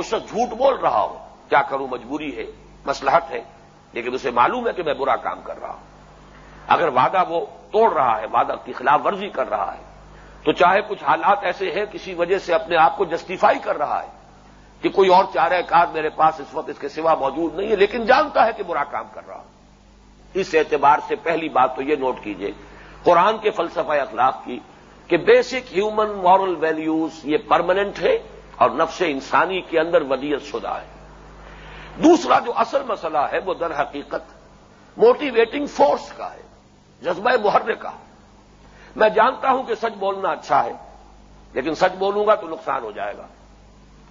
کوئی شخص جھوٹ بول رہا ہو کیا کروں؟ مجبوری ہے مسلحت ہے، لیکن اسے معلوم ہے کہ میں برا کام کر رہا ہوں۔ اگر وعدہ وہ توڑ رہا ہے، وعدہ کی خلاف ورزی کر رہا ہے، تو چاہے کچھ حالات ایسے ہیں، کسی وجہ سے اپنے آپ کو جسٹیفائی کر رہا ہے کہ کوئی اور چارہ کار میرے پاس اس وقت اس کے سوا موجود نہیں ہے، لیکن جانتا ہے کہ برا کام کر رہا ہوں۔ اس اعتبار سے پہلی بات تو یہ نوٹ کیجیے، قرآن کے فلسفہ اخلاق کی کہ بیسک ہیومن مارل ویلیوز یہ پرماننٹ ہے اور نفس انسانی کے اندر ودیت شدہ ہے۔ دوسرا جو اصل مسئلہ ہے وہ در حقیقت موٹیویٹنگ فورس کا ہے، جذبہ محرے کا میں جانتا ہوں کہ سچ بولنا اچھا ہے، لیکن سچ بولوں گا تو نقصان ہو جائے گا۔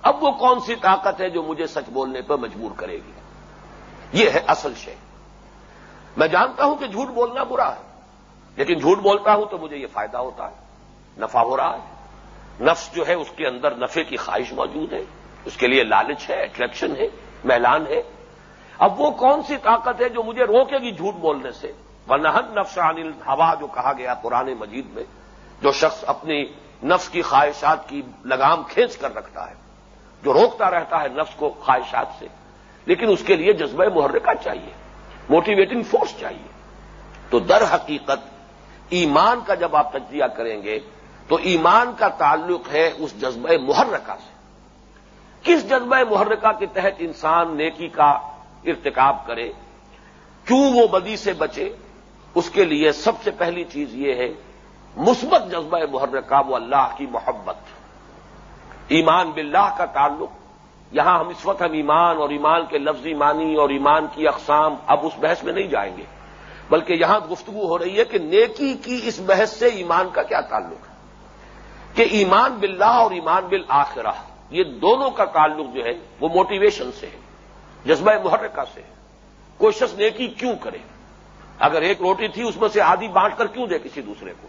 اب وہ کون سی طاقت ہے جو مجھے سچ بولنے پر مجبور کرے گی؟ یہ ہے اصل شے۔ میں جانتا ہوں کہ جھوٹ بولنا برا ہے، لیکن جھوٹ بولتا ہوں تو مجھے یہ فائدہ ہوتا ہے، نفع ہو رہا ہے۔ نفس جو ہے، اس کے اندر نفے کی خواہش موجود ہے۔ اس کے لیے لالچ ہے اٹریکشن ہے، میلان ہے۔ اب وہ کون سی طاقت ہے جو مجھے روکے گی جھوٹ بولنے سے؟ ونہن نفس عن ہوا جو کہا گیا قرآن مجید میں، جو شخص اپنی نفس کی خواہشات کی لگام کھینچ کر رکھتا ہے، جو روکتا رہتا ہے نفس کو خواہشات سے۔ لیکن اس کے لیے جذبہ محرکہ چاہیے موٹیویٹنگ فورس چاہیے۔ تو در حقیقت، ایمان کا جب آپ تجزیہ کریں گے تو ایمان کا تعلق ہے اس جذبہ محرکہ سے۔ کس جذبہ محرکہ کے تحت انسان نیکی کا ارتکاب کرے؟ کیوں وہ بدی سے بچے؟ اس کے لیے سب سے پہلی چیز یہ ہے، مثبت جذبہ محرکہ وہ اللہ کی محبت۔ ایمان باللہ کا تعلق، یہاں ہم اس وقت ہم ایمان اور ایمان کے لفظی معنی اور ایمان کی اقسام اب اس بحث میں نہیں جائیں گے، بلکہ یہاں گفتگو ہو رہی ہے کہ نیکی کی اس بحث سے ایمان کا کیا تعلق ہے۔ کہ ایمان باللہ اور ایمان بالآخرہ، یہ دونوں کا تعلق جو ہے، وہ موٹیویشن سے ہے، جذبہ محرکہ سے ہے۔ کوئی شخص نیکی کیوں کرے؟ اگر ایک روٹی تھی، اس میں سے آدھی بانٹ کر کیوں دے کسی دوسرے کو؟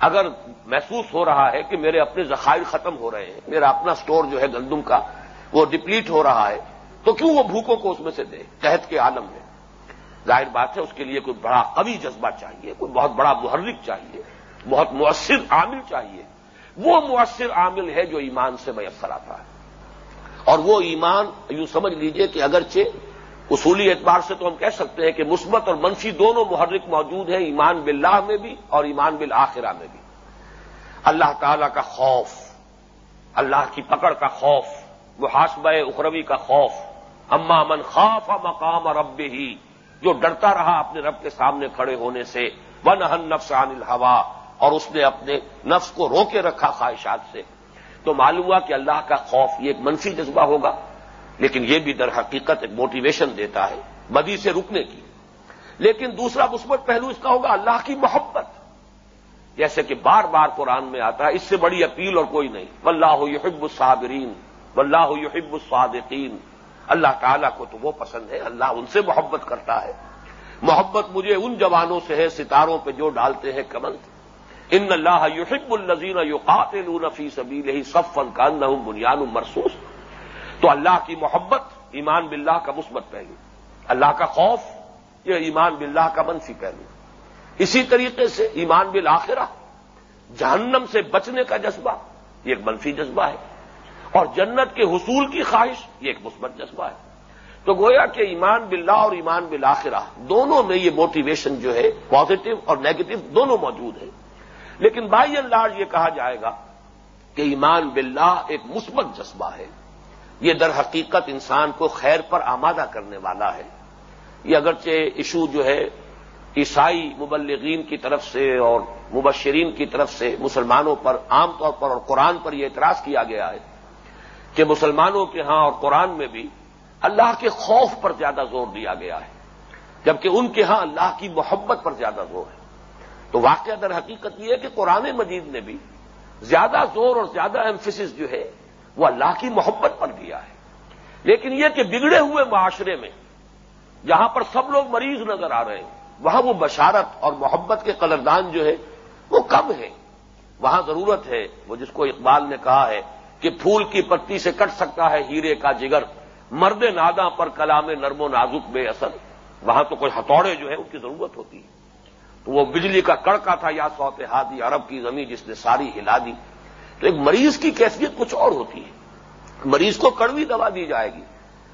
اگر محسوس ہو رہا ہے کہ میرے اپنے ذخائر ختم ہو رہے ہیں، میرا اپنا سٹور جو ہے گندم کا، وہ ڈپلیٹ ہو رہا ہے، تو کیوں وہ بھوکوں کو اس میں سے دے؟ قحط کے عالم میں۔ ظاہر بات ہے، اس کے لیے کوئی بڑا قوی جذبہ چاہیے، کوئی بہت بڑا محرک چاہیے، بہت مؤثر عامل چاہیے۔ وہ مؤثر عامل ہے جو ایمان سے میسر آتا ہے۔ اور وہ ایمان یوں سمجھ لیجیے کہ اگرچہ اصولی اعتبار سے تو ہم کہہ سکتے ہیں کہ مثبت اور منفی دونوں محرک موجود ہیں، ایمان باللہ میں بھی اور ایمان بالآخرہ میں بھی۔ اللہ تعالی کا خوف، اللہ کی پکڑ کا خوف، محاسبہ اخروی کا خوف۔ اما من خوف مقام رب ہی جو ڈرتا رہا اپنے رب کے سامنے کھڑے ہونے سے ون ہن نفس عن الحوا اور اس نے اپنے نفس کو روکے رکھا خواہشات سے تو معلوم ہوا کہ اللہ کا خوف یہ ایک منفی جذبہ ہوگا، لیکن یہ بھی در حقیقت ایک موٹیویشن دیتا ہے بدی سے رکنے کی۔ لیکن دوسرا مثبت پہلو اس کا ہوگا اللہ کی محبت۔ جیسے کہ بار بار قرآن میں آتا ہے، اس سے بڑی اپیل اور کوئی نہیں۔ واللہ یحب الصابرین، واللہ یحب الصادقین۔ اللہ تعالیٰ کو تو وہ پسند ہے، اللہ ان سے محبت کرتا ہے۔ محبت مجھے ان جوانوں سے ہے، ستاروں پہ جو ڈالتے ہیں کمل ان اللہ یحب النزین یقاتلون فی سبیلہ صفا کانہم بنیان مرسوس تو اللہ کی محبت ایمان باللہ کا مثبت پہلو۔ اللہ کا خوف یہ ایمان باللہ کا منفی پہلو۔ اسی طریقے سے ایمان بالآخرہ، جہنم سے بچنے کا جذبہ، یہ ایک منفی جذبہ ہے۔ اور جنت کے حصول کی خواہش، یہ ایک مثبت جذبہ ہے۔ تو گویا کہ ایمان باللہ اور ایمان بالآخرہ، دونوں میں یہ موٹیویشن جو ہے پازیٹو اور نیگیٹو دونوں موجود ہیں۔ لیکن بائی اینڈ لارج یہ کہا جائے گا کہ ایمان باللہ ایک مثبت جذبہ ہے۔ یہ در حقیقت انسان کو خیر پر آمادہ کرنے والا ہے۔ یہ اگرچہ ایشو جو ہے، عیسائی مبلغین کی طرف سے اور مبشرین کی طرف سے مسلمانوں پر عام طور پر اور قرآن پر یہ اعتراض کیا گیا ہے کہ مسلمانوں کے ہاں اور قرآن میں بھی اللہ کے خوف پر زیادہ زور دیا گیا ہے، جبکہ ان کے ہاں اللہ کی محبت پر زیادہ زور ہے۔ تو واقعہ در حقیقت یہ ہے کہ قرآن مجید نے بھی زیادہ زور اور زیادہ ایمفسس جو ہے وہ اللہ کی محبت پر دیا ہے۔ لیکن یہ کہ بگڑے ہوئے معاشرے میں جہاں پر سب لوگ مریض نظر آ رہے ہیں، وہاں وہ بشارت اور محبت کے قلردان جو ہے وہ کم ہے وہاں ضرورت ہے، وہ جس کو اقبال نے کہا ہے کہ پھول کی پتی سے کٹ سکتا ہے ہیرے کا جگر، مرد نادا پر کلام نرم و نازک بے اثر۔ وہاں تو کوئی ہتھوڑے جو ہے ان کی ضرورت ہوتی ہے۔ تو وہ بجلی کا کڑکا تھا، یا سوت ہادی عرب کی زمین جس نے ساری ہلا دی۔ تو ایک مریض کی کیفیت کچھ اور ہوتی ہے۔ مریض کو کڑوی دوا دی جائے گی۔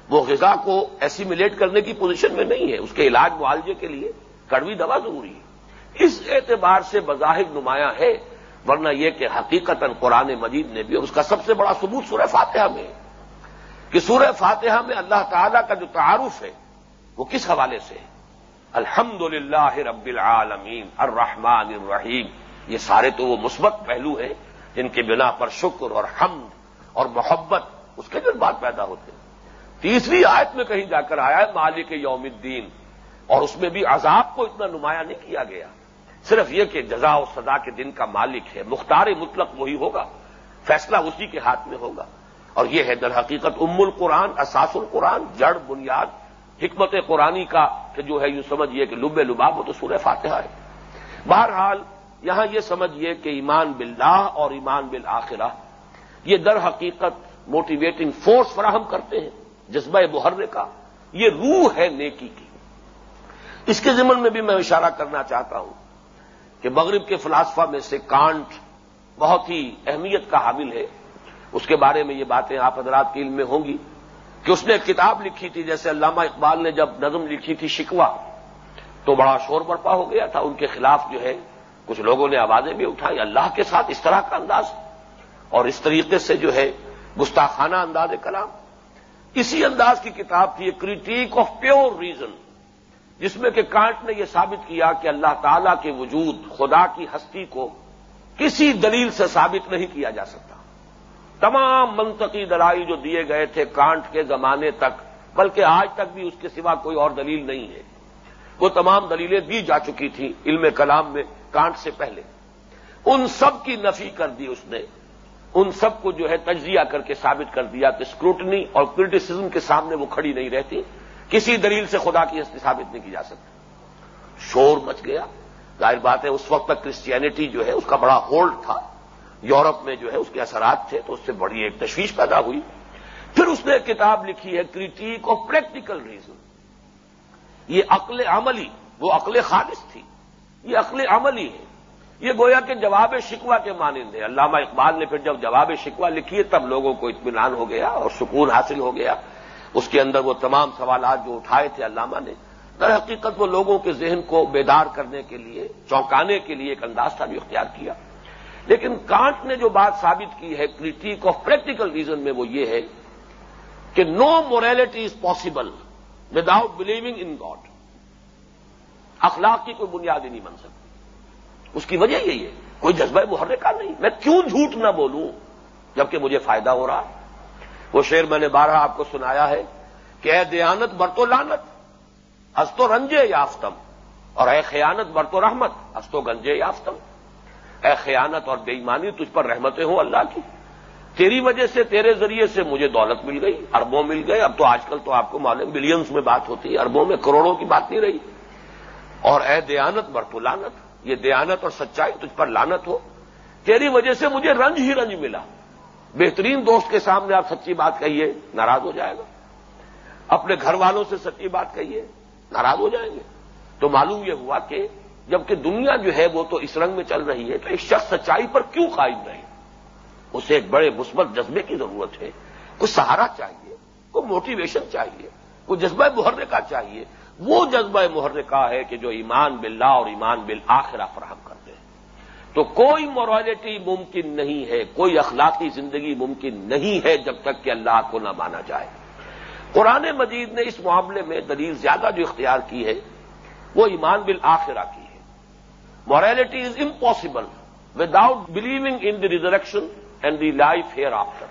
وہ غذا کو ایسیمیلیٹ کرنے کی پوزیشن میں نہیں ہے۔ اس کے علاج معالجے کے لیے کڑوی دوا ضروری ہے۔ اس اعتبار سے بظاہر نمایاں ہے، ورنہ یہ کہ حقیقت قرآن مجید نے بھی، اور اس کا سب سے بڑا ثبوت سورہ فاتحہ میں کہ سورہ فاتحہ میں اللہ تعالی کا جو تعارف ہے، وہ کس حوالے سے ہے؟ الحمد للہ رب العالمین، الرحمن الرحیم۔ یہ سارے تو وہ مثبت پہلو ہیں جن کے بنا پر شکر اور حمد اور محبت، اس کے جذبات پیدا ہوتے ہیں تیسری آیت میں کہیں جا کر آیا ہے، مالک یوم الدین۔ اور اس میں بھی عذاب کو اتنا نمایاں نہیں کیا گیا۔ صرف یہ کہ جزا و سزا کے دن کا مالک ہے، مختار مطلق وہی ہوگا، فیصلہ اسی کے ہاتھ میں ہوگا۔ اور یہ ہے در حقیقت ام القرآن، اساس القرآن، جڑ بنیاد، حکمت قرآنی کا کہ جو ہے یوں سمجھیے کہ لب لباب وہ تو سورہ فاتحہ ہے۔ بہرحال یہاں یہ سمجھیے کہ ایمان باللہ اور ایمان بالآخرہ، یہ در حقیقت موٹیویٹنگ فورس فراہم کرتے ہیں جذبہ محرے کا یہ روح ہے نیکی کی۔ اس کے ضمن میں بھی میں اشارہ کرنا چاہتا ہوں کہ مغرب کے فلاسفہ میں سے کانٹ بہت ہی اہمیت کا حامل ہے۔ اس کے بارے میں یہ باتیں آپ حضرات کی علم میں ہوں گی۔ کہ اس نے ایک کتاب لکھی تھی، جیسے علامہ اقبال نے جب نظم لکھی تھی شکوا تو بڑا شور برپا ہو گیا تھا۔ ان کے خلاف جو ہے، کچھ لوگوں نے آوازیں بھی اٹھائی۔ اللہ کے ساتھ اس طرح کا انداز۔ اور اس طریقے سے جو ہے، گستاخانہ انداز کلام۔ اسی انداز کی کتاب تھی کریٹیک آف پیور ریزن جس میں کہ کانٹ نے یہ ثابت کیا کہ اللہ تعالی کے وجود خدا کی ہستی کو کسی دلیل سے ثابت نہیں کیا جا سکتا۔ تمام منطقی دلائی جو دیے گئے تھے کانٹ کے زمانے تک، بلکہ آج تک بھی اس کے سوا کوئی اور دلیل نہیں ہے۔ وہ تمام دلیلیں دی جا چکی تھیں علم کلام میں کانٹ سے پہلے۔ ان سب کی نفی کر دی اس نے۔ ان سب کو جو ہے تجزیہ کر کے ثابت کر دیا کہ اسکروٹنی اور کرٹیسزم کے سامنے وہ کھڑی نہیں رہتی۔ کسی دلیل سے خدا کی ہستی ثابت نہیں کی جا سکتی۔ شور مچ گیا۔ ظاہر بات ہے، اس وقت تک کرسچینٹی جو ہے، اس کا بڑا ہولڈ تھا۔ یورپ میں جو ہے اس کے اثرات تھے تو اس سے بڑی ایک تشویش پیدا ہوئی۔ پھر اس نے ایک کتاب لکھی ہے کریٹیک آف پریکٹیکل ریزن۔ یہ عقل عملی، وہ عقل خالص تھی۔ یہ عقل عملی ہے۔ یہ گویا کہ جواب شکوا کے مانند ہے۔ علامہ اقبال نے پھر جب جواب شکوا لکھی ہے تب لوگوں کو اطمینان ہو گیا اور سکون حاصل ہو گیا۔ اس کے اندر وہ تمام سوالات جو اٹھائے تھے علامہ نے، در حقیقت وہ لوگوں کے ذہن کو بیدار کرنے کے لیے، چونکانے کے لیے ایک انداز تھا بھی اختیار کیا۔ لیکن کانٹ نے جو بات ثابت کی ہے کریٹیک آف پریکٹیکل ریزن میں وہ یہ ہے کہ no morality is possible without believing in God اخلاق کی کوئی بنیاد ہی نہیں بن سکتی۔ اس کی وجہ یہی ہے، کوئی جذبہ محرکہ نہیں۔ میں کیوں جھوٹ نہ بولوں جبکہ مجھے فائدہ ہو رہا؟ وہ شعر میں نے بارہ آپ کو سنایا ہے کہ اے دیانت برتو لانت ہستو رنجے یافتم، اور اے خیانت برتو رحمت ہستو گنجے یافتم۔ اے خیانت اور بے ایمانی تجھ پر رحمتیں ہوں اللہ کی۔ تیری وجہ سے، تیرے ذریعے سے مجھے دولت مل گئی، اربوں مل گئے۔ اب تو آج کل تو آپ کو معلوم بلینس میں بات ہوتی ہے، اربوں میں کروڑوں کی بات نہیں رہی۔ اور اے دیانت برتو لانت یہ دیانت اور سچائی تجھ پر لانت ہو۔ تیری وجہ سے مجھے رنج ہی رنج ملا۔ بہترین دوست کے سامنے آپ سچی بات کہیے، ناراض ہو جائے گا۔ اپنے گھر والوں سے سچی بات کہیے، ناراض ہو جائیں گے۔ تو معلوم یہ ہوا کہ جبکہ دنیا جو ہے وہ تو اس رنگ میں چل رہی ہے، تو ایک شخص سچائی پر کیوں قائم رہے؟ اسے ایک بڑے مثبت جذبے کی ضرورت ہے۔ کچھ سہارا چاہیے کوئی موٹیویشن چاہیے کوئی جذبہ محرے کا چاہیے۔ وہ جذبہ محرکہ ہے کہ جو ایمان باللہ اور ایمان بالآخرہ فراہم کرتے ہیں۔ تو کوئی مورالٹی ممکن نہیں ہے، کوئی اخلاقی زندگی ممکن نہیں ہے جب تک کہ اللہ کو نہ مانا جائے۔ قرآن مجید نے اس معاملے میں دلیل زیادہ جو اختیار کی ہے، وہ ایمان بالآخرہ کی ہے۔ Morality is impossible without believing in the resurrection and the life hereafter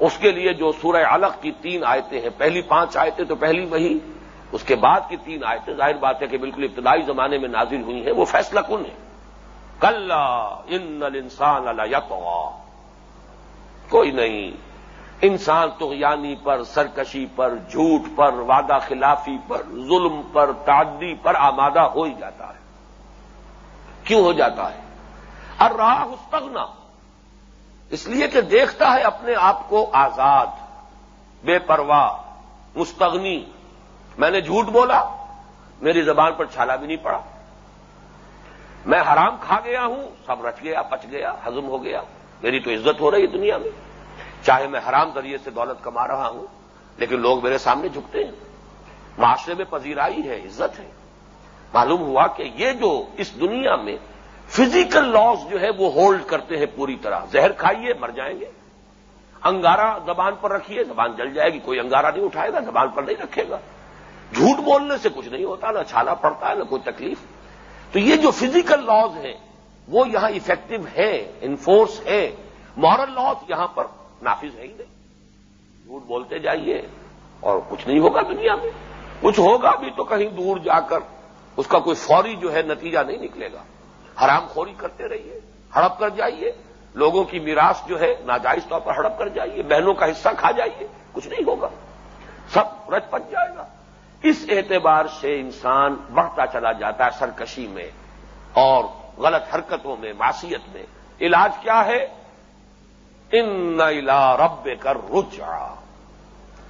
اس کے لیے جو سورہ الگ کی تین آیتیں ہیں، پہلی پانچ آیتیں تو پہلی وہی، اس کے بعد کی تین آیتیں، ظاہر بات ہے کہ بالکل ابتدائی زمانے میں نازل ہوئی ہیں، وہ فیصلہ کن ہے؟ کل ان انسان اللہ کوئی نہیں۔ انسان تغیانی پر، سرکشی پر، جھوٹ پر، وعدہ خلافی پر، ظلم پر، تعدی پر آمادہ ہو ہی جاتا ہے۔ کیوں ہو جاتا ہے؟ اور راہ استغنا اس لیے کہ دیکھتا ہے اپنے آپ کو آزاد، بے پرواہ، مستغنی۔ میں نے جھوٹ بولا، میری زبان پر چھالا بھی نہیں پڑا۔ میں حرام کھا گیا ہوں، سب رچ گیا، پچ گیا ہزم ہو گیا۔ میری تو عزت ہو رہی ہے دنیا میں۔ چاہے میں حرام ذریعے سے دولت کما رہا ہوں، لیکن لوگ میرے سامنے جھکتے ہیں۔ معاشرے میں پذیرائی ہے، عزت ہے۔ معلوم ہوا کہ یہ جو اس دنیا میں فزیکل لاس جو ہے وہ ہولڈ کرتے ہیں پوری طرح۔ زہر کھائیے، مر جائیں گے۔ انگارا زبان پر رکھیے، زبان جل جائے گی۔ کوئی انگارا نہیں اٹھائے گا، زبان پر نہیں رکھے گا۔ جھوٹ بولنے سے کچھ نہیں ہوتا، نہ چھالا پڑتا ہے نہ کوئی تکلیف۔ تو یہ جو فزیکل لاز ہیں، وہ یہاں افیکٹو ہے انفورس ہے مورل لاس یہاں پر نافذ ہے ہی نہیں۔ جھوٹ بولتے جائیے اور کچھ نہیں ہوگا دنیا میں۔ کچھ ہوگا بھی تو کہیں دور جا کر۔ اس کا کوئی فوری جو ہے نتیجہ نہیں نکلے گا۔ حرام خوری کرتے رہیے، ہڑپ کر جائیے۔ لوگوں کی میراث جو ہے ناجائز طور پر ہڑپ کر جائیے، بہنوں کا حصہ کھا جائیے، کچھ نہیں ہوگا۔ سب رچ پچ جائے گا۔ اس اعتبار سے انسان بڑھتا چلا جاتا ہے سرکشی میں اور غلط حرکتوں میں، معصیت میں۔ علاج کیا ہے؟ ان رب کر رچا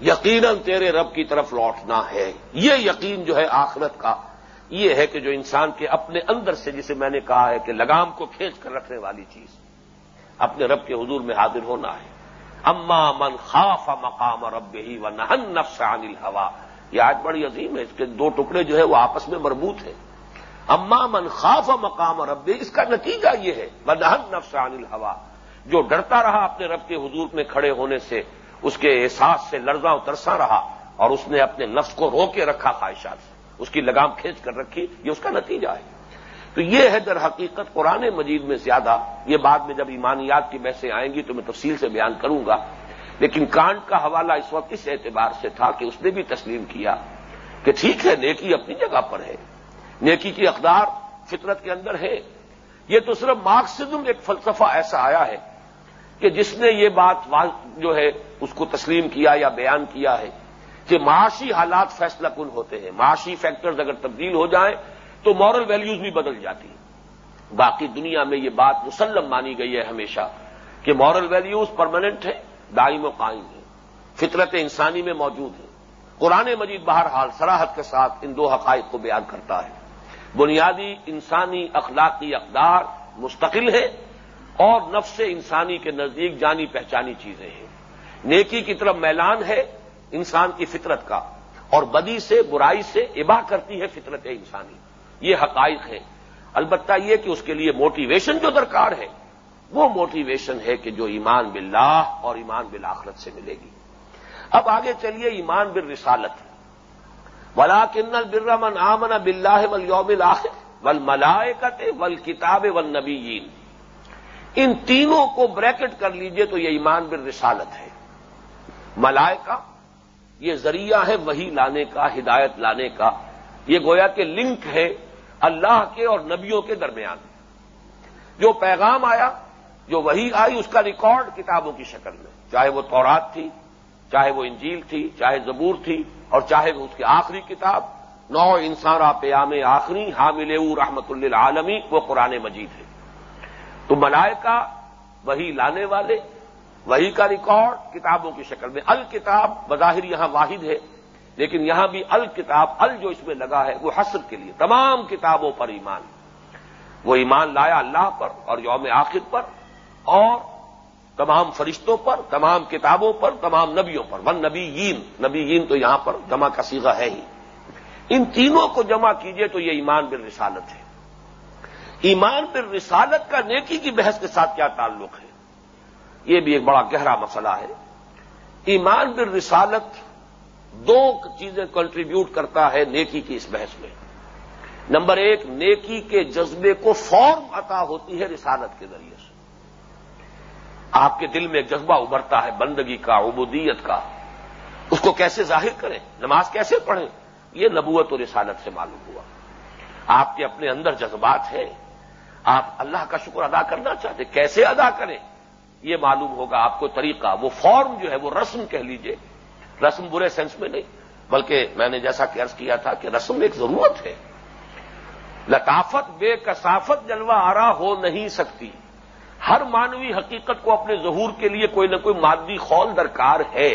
یقیناً تیرے رب کی طرف لوٹنا ہے۔ یہ یقین جو ہے آخرت کا یہ ہے کہ جو انسان کے اپنے اندر سے جسے میں نے کہا ہے کہ لگام کو کھینچ کر رکھنے والی چیز، اپنے رب کے حضور میں حاضر ہونا ہے۔ اما من خاف مقام رب ہی و نہن نفس عن الحوا یہ آج بڑی عظیم ہے، اس کے دو ٹکڑے جو ہے وہ آپس میں مربوط ہیں۔ اما من خاف مقام رب اس کا نتیجہ یہ ہے بدہن نفس عن الحوا جو ڈرتا رہا اپنے رب کے حضور میں کھڑے ہونے سے، اس کے احساس سے لرزاں اترسا رہا اور اس نے اپنے نفس کو رو کے رکھا خواہشات سے۔ اس کی لگام کھینچ کر رکھی، یہ اس کا نتیجہ ہے۔ تو یہ ہے در حقیقت قرآن مجید میں زیادہ۔ یہ بعد میں جب ایمانیات کی بحثیں آئیں گی تو میں تفصیل سے بیان کروں گا۔ لیکن کانٹ کا حوالہ اس وقت اس اعتبار سے تھا کہ اس نے بھی تسلیم کیا کہ ٹھیک ہے، نیکی اپنی جگہ پر ہے۔ نیکی کی اقدار فطرت کے اندر ہے۔ یہ تو صرف مارکسزم ایک فلسفہ ایسا آیا ہے کہ جس نے یہ بات جو ہے، اس کو تسلیم کیا یا بیان کیا ہے۔ کہ معاشی حالات فیصلہ کن ہوتے ہیں۔ معاشی فیکٹرز اگر تبدیل ہو جائیں تو مورل ویلیوز بھی بدل جاتی ہیں۔ باقی دنیا میں یہ بات مسلم مانی گئی ہے ہمیشہ کہ مورل ویلیوز پرماننٹ ہے دائم و قائم ہے فطرت انسانی میں موجود ہے قرآن مجید بہرحال سراحت کے ساتھ ان دو حقائق کو بیان کرتا ہے۔ بنیادی انسانی اخلاقی اقدار مستقل ہے اور نفس انسانی کے نزدیک جانی پہچانی چیزیں ہیں۔ نیکی کی طرف میلان ہے انسان کی فطرت کا اور بدی سے برائی سے ابا کرتی ہے فطرت انسانی۔ یہ حقائق ہے البتہ یہ کہ اس کے لیے موٹیویشن جو درکار ہے، وہ موٹیویشن ہے کہ جو ایمان باللہ اور ایمان بالآخرت سے ملے گی۔ اب آگے چلیے ایمان بال رسالت ولا کنل برمن آمن بلّہ ول یوم الآخر ول ملائکت ول کتاب ول ان تینوں کو بریکٹ کر لیجیے تو یہ ایمان بال رسالت ہے۔ ملائکہ یہ ذریعہ ہے وہی لانے کا، ہدایت لانے کا۔ یہ گویا کہ لنک ہے اللہ کے اور نبیوں کے درمیان۔ جو پیغام آیا، جو وہی آئی، اس کا ریکارڈ کتابوں کی شکل میں۔ چاہے وہ تورات تھی، چاہے وہ انجیل تھی، چاہے زبور تھی، اور چاہے وہ اس کی آخری کتاب۔ نو انسان پیام آخری، حامل رحمت اللہ عالمی وہ قرآن مجید ہے۔ تو ملائکہ وہی لانے والے وہی کا ریکارڈ کتابوں کی شکل میں۔ الکتاب بظاہر یہاں واحد ہے، لیکن یہاں بھی الکتاب، ال جو اس میں لگا ہے، وہ حسر کے لیے۔ تمام کتابوں پر ایمان۔ وہ ایمان لایا اللہ پر اور یوم آخر پر اور تمام فرشتوں پر، تمام کتابوں پر، تمام نبیوں پر۔ ون نبی نبی تو یہاں پر جمع کا سیگا ہے ہی۔ ان تینوں کو جمع کیجیے تو یہ ایمان بال رسالت ہے۔ ایمان بال رسالت کا نیکی کی بحث کے ساتھ کیا تعلق ہے؟ یہ بھی ایک بڑا گہرا مسئلہ ہے۔ ایمان بال رسالت دو چیزیں کنٹریبیوٹ کرتا ہے نیکی کی اس بحث میں۔ نمبر ایک، نیکی کے جذبے کو فارم عطا ہوتی ہے رسالت کے ذریعے سے۔ آپ کے دل میں ایک جذبہ ابھرتا ہے، بندگی کا، عبودیت کا۔ اس کو کیسے ظاہر کریں؟ نماز کیسے پڑھیں؟ یہ نبوت اور رسالت سے معلوم ہوا۔ آپ کے اپنے اندر جذبات ہیں۔ آپ اللہ کا شکر ادا کرنا چاہتے کیسے ادا کریں؟ یہ معلوم ہوگا آپ کو طریقہ، وہ فارم جو ہے، وہ رسم کہہ لیجیے۔ رسم برے سینس میں نہیں، بلکہ میں نے جیسا کہ عرض کیا تھا کہ رسم ایک ضرورت ہے۔ لطافت، بے کثافت جلوہ آرا ہو نہیں سکتی۔ ہر مانوی حقیقت کو اپنے ظہور کے لیے کوئی نہ کوئی مادی خول درکار ہے۔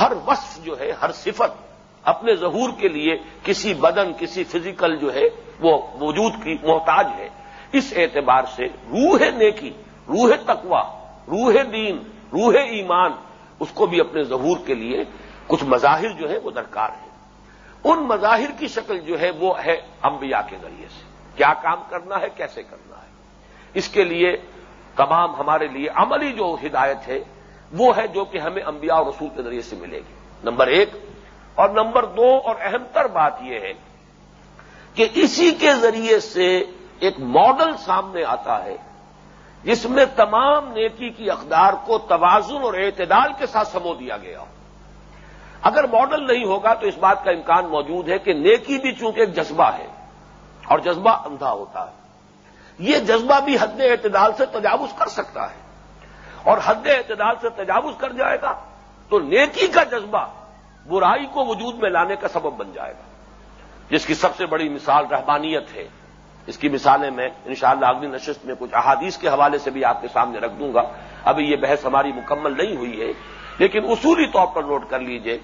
ہر وصف جو ہے، ہر صفت اپنے ظہور کے لیے کسی بدن، کسی فزیکل جو ہے، وہ وجود کی محتاج ہے۔ اس اعتبار سے روح نیکی، روح تقوا روح دین، روح ایمان، اس کو بھی اپنے ظہور کے لیے کچھ مظاہر جو ہے وہ درکار ہے ان مظاہر کی شکل جو ہے وہ ہے انبیاء کے ذریعے سے۔ کیا کام کرنا ہے، کیسے کرنا ہے؟ اس کے لیے تمام ہمارے لیے عملی جو ہدایت ہے وہ ہے جو کہ ہمیں انبیاء اور رسول کے ذریعے سے ملے گی۔ نمبر ایک، اور نمبر دو، اور اہم تر بات یہ ہے کہ اسی کے ذریعے سے ایک ماڈل سامنے آتا ہے۔ جس میں تمام نیکی کی اقدار کو توازن اور اعتدال کے ساتھ سمو دیا گیا ہو۔ اگر ماڈل نہیں ہوگا تو اس بات کا امکان موجود ہے کہ نیکی بھی چونکہ ایک جذبہ ہے اور جذبہ اندھا ہوتا ہے۔ یہ جذبہ بھی حد اعتدال سے تجاوز کر سکتا ہے۔ اور حد اعتدال سے تجاوز کر جائے گا تو نیکی کا جذبہ برائی کو وجود میں لانے کا سبب بن جائے گا۔ جس کی سب سے بڑی مثال رہبانیت ہے۔ اس کی مثالیں میں انشاءاللہ شاء اگلی نشست میں کچھ احادیث کے حوالے سے بھی آپ کے سامنے رکھ دوں گا۔ ابھی یہ بحث ہماری مکمل نہیں ہوئی ہے، لیکن اصولی طور پر نوٹ کر لیجیے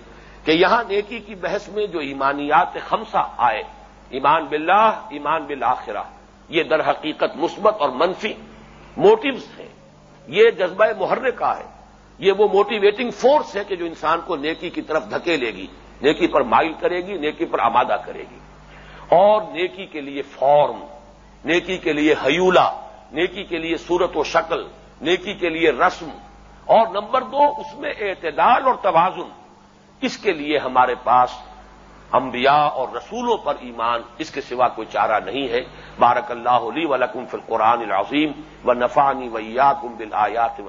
کہ یہاں نیکی کی بحث میں جو ایمانیات خمسہ آئے، ایمان باللہ، ایمان بالآخرہ، یہ در حقیقت مثبت اور منفی موٹیوز ہیں۔ یہ جذبہ محرکہ ہے۔ یہ وہ موٹیویٹنگ فورس ہے کہ جو انسان کو نیکی کی طرف دھکے لے گی، نیکی پر مائل کرے گی، نیکی پر آمادہ کرے گی۔ اور نیکی کے لیے فارم، نیکی کے لیے حیولہ، نیکی کے لیے صورت و شکل، نیکی کے لیے رسم، اور نمبر دو، اس میں اعتدال اور توازن۔ اس کے لیے ہمارے پاس انبیاء اور رسولوں پر ایمان، اس کے سوا کوئی چارہ نہیں ہے۔ بارک اللہ علی ولکم فی القرآن العظیم و نفانی ویا کم بل آیات